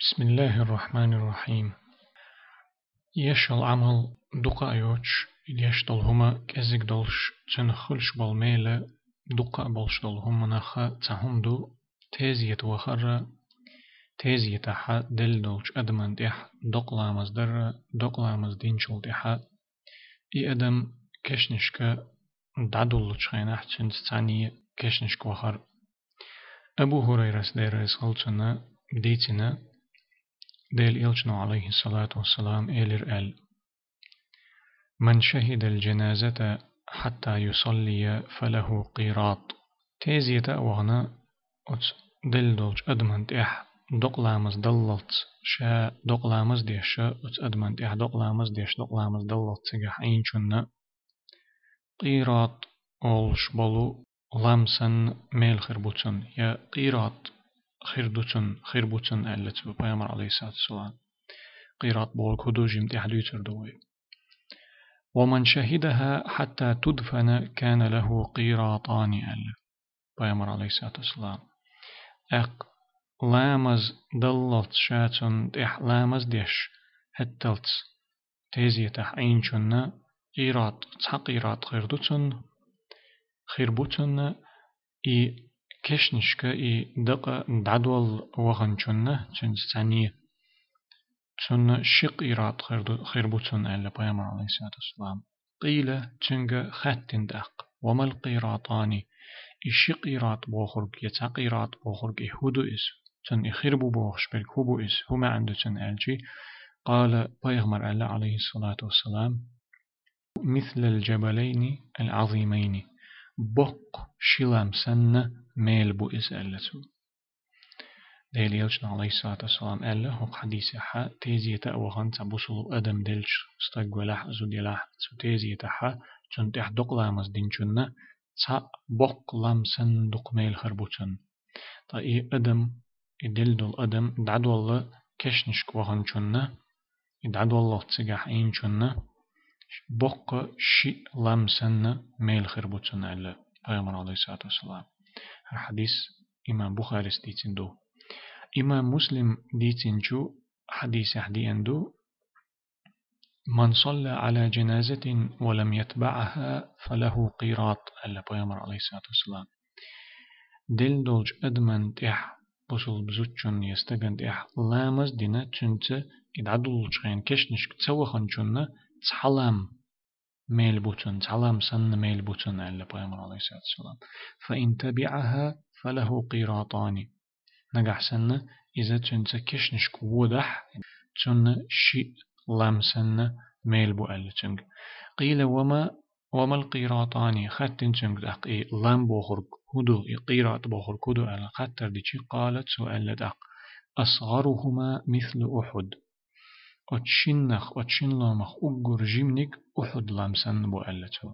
بسم الله الرحمن الرحيم يشل عمل دقا يوش يشتل هما كزيك دولش تنخلش بالميلة دقا بولش دول هما نخا تهم دو تيزيت وخر تيزيت حا دل دولش أدمان ديح دقلامز در دقلامز دينشل ديحا إي أدم كشنشك دعدول تشخينح تشنت تاني كشنشك وخر أبو هريرة دير رسالتنا ديتنا ديل إلشنو عليه الصلاة والسلام إلر أل. من شهد الجنازة حتى يصلي فله قيراط. تيزية وغنا دل دولج أدمنت إح دقلامز دلت شا دقلامز ديش أت أدمنت إح دقلامز ديش دقلامز دلت سجح أين شنا قيراط أولش بلو لامسن ميل خربوتن يا قيراط خيردوتن خيربوتن ألت بيامر عليه الصلاة والسلام. قيرات بول كدو جمت أحدوتر دوي ومن شهدها حتى تدفن كان له قيراطان أل بيامر عليه الصلاة والسلام. أق لامز دلت شاتن تح لامز ديش هتلت. تيزي تح عين شنا قيرات تحقيرات خيردوتن خيربوتن إي كشنشك إي دق دعدول وغنشنة چن ساني تن شق إيرات خير بوتن ألا بيامر عليه الصلاة والسلام. قيل تنغ خاتن دق وما القيراطاني إشق إيرات بوخرق يتاق إيرات بوخرق إهودو إس. تن إخربو بوخش بل كوبو إس. هما عنده تن ألجي. قال بيغمر ألا عليه الصلاة والسلام مثل الجبلين العظيمين. بق شلام سنة ميل بو إس ألتو ديل يلشن عليه الصلاة والسلام ألا هو حديث حا تيزي تأوغن تبوصل أدم دلش استقبلح زو ديلاح سو تيزي تحا چون تح دق لامز دين چون تا بق لام سن دق ميل خربوچن تا إي أدم إدل دول أدم دعد والله كشنش كوهن چون إدعد والله تسجح إين چون بق شي لام سن ميل خربوچن ألا پیغمبر عليه الصلاة والسلام. الحديث إمام بخاري ستيتين دو. إمام مسلم ديتين شو حديث حدي أندو من صلى على جنازة ولم يتبعها فله قيراط ألا بيامر عليه الصلاة والسلام. دل دولج أدمن تح بوصل بزوتشن يستغن تح لامز دينا تنت إدعدول شغين كشنش تسوخن شن تحلم ميل بوتن تعلم سن ميل بوتن ألا بيامر عليه الصلاة والسلام. فإن تبعها فله قيراطان. نجح سنة إذا تنت كشنش كودح تن شيء لام سنة ميل بو قيل وما وما القيراطان؟ خاتن تنج دق إيه لام بوخرج هدو قيرات بوخرج هدو على خطر ديشي قالت سؤال دق أصغرهما مثل أحد. أتشنخ أتشن لامخ أجر جيمنك أحد لام سن بو ألتو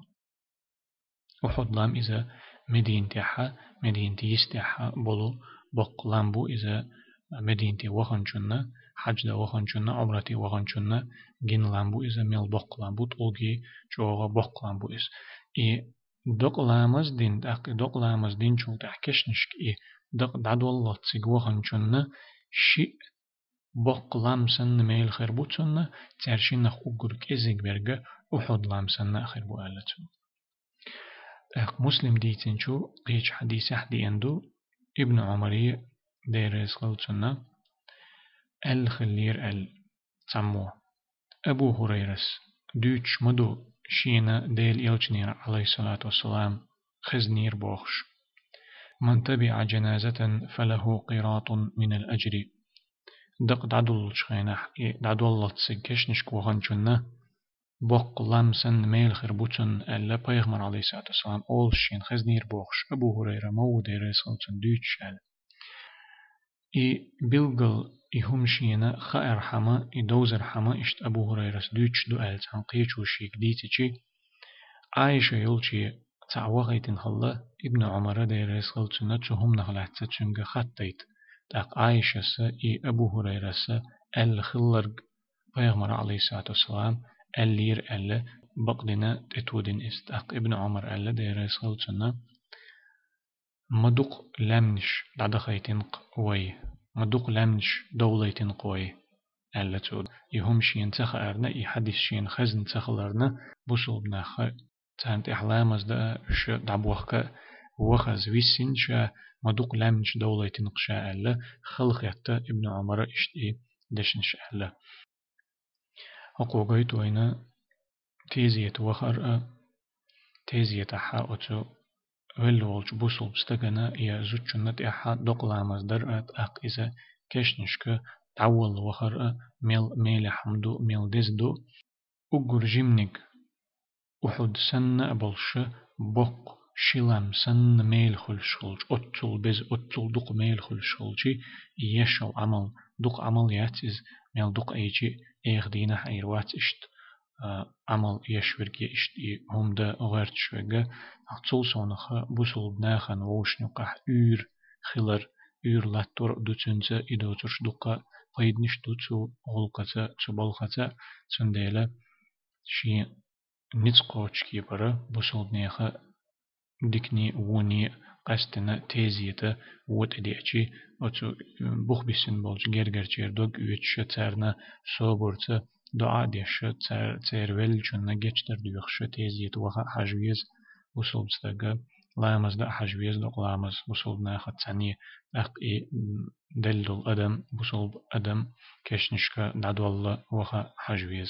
أحد لام إذا مدينة تحا مدينة يستحا بولو بق لامبو إذا مدينة وخن شنا حج دا وخن شنا عمرتي وخن شنا جن لامبو إذا ميل بق لامبو تلقي شوغا بق لامبو إس إي دق لامز دين دق دق لامز دين شو تحكش نشك إي دق دعد والله تسيق وخن شنا شي بق لامسن ميل خير بوتسن ترشين أقر كيزيك برغة أحد لامسن آخر بو ألتو أخ مسلم ديتين شو قيش حديث حدي أندو ابن عمري دير يسخلتنا الخلير ال تسمو أبو هريرس دوش مدو شينا ديل يلچنير عليه الصلاة والسلام خزنير بوخش من تبع جنازة فله قراط من الأجر. دق دعدل شخينح دعدل الله تسكش نشكوهن جنة بوق لامسن ميل خربوتن ألا بيغمر عليه الصلاة والسلام أول شين خزنير بوخش أبو هريرة مو دير سلطن دوتش أل إي بلغل إي هم شينا خائر حما إي دوزر حما إشت أبو هريرة دوتش دو أل تان قيچو شيك ديتي عائشة يولشي تعوغيتن خلا ابن عمر دير سلطن هم نخلحت تشنغ خطيت تاق عائشة إي أبو هريرة أل خلرق بيغمر عليه الصلاة والسلام اللير ألا بقدنا تتودن استاق ابن عمر ألا دير سنا مدق لمنش دعد خيتن وي مدوق لامنش دولة قوي ألا تود يهم شين تخ أرنا إي حديث شين خزن تخلرنا بوصل بناخ تانت إحلامز دا ش دعبوخك وخز ويسين شا مدوق لامنش دولة نقشا ألا خلق يتا ابن عمر إشتي دشنش ألا أقوغيت وين تيزية وخر تيزية حا أتو ولولج بوصل بستغنا يا زوجنت إحا دقلامز درأت أق إذا كشنشك تعول وخر ميل ميل حمدو ميل دزدو أقر جمنك أحد سنة بلش بق شلام سن ميل خلشلج أتل بز أتل دق ميل خلشلجي يشل عمل دق عمل ياتز ميل دق أيجي إيغ دينا حيروات إشت عمل يشورك يشت هم دا غيرت شوغا أتل سونخ بوسل بناخن ووشنقح يور خلر يور لاتور دوتنزا إدوترش دقا قيدنش دوتسو غلقتا تبالقتا تنديلا شي نتقوش كيبرا بوسل بناخا ديكني وني قستنا تيزيتا ووت اديعشي وتو بوخ بسن بولج گرگر چير دوگ ويتش تارنا صوبورتا دعا ديش تار تيرول چون گچتر ديوخش تيزيت وخا حجويز وصول بستاقا لامز دا حجويز دا لامز وصول ناخد ثانية أق إي دلدل أدم وصول أدم كشنشكا دعدو الله وخا حجويز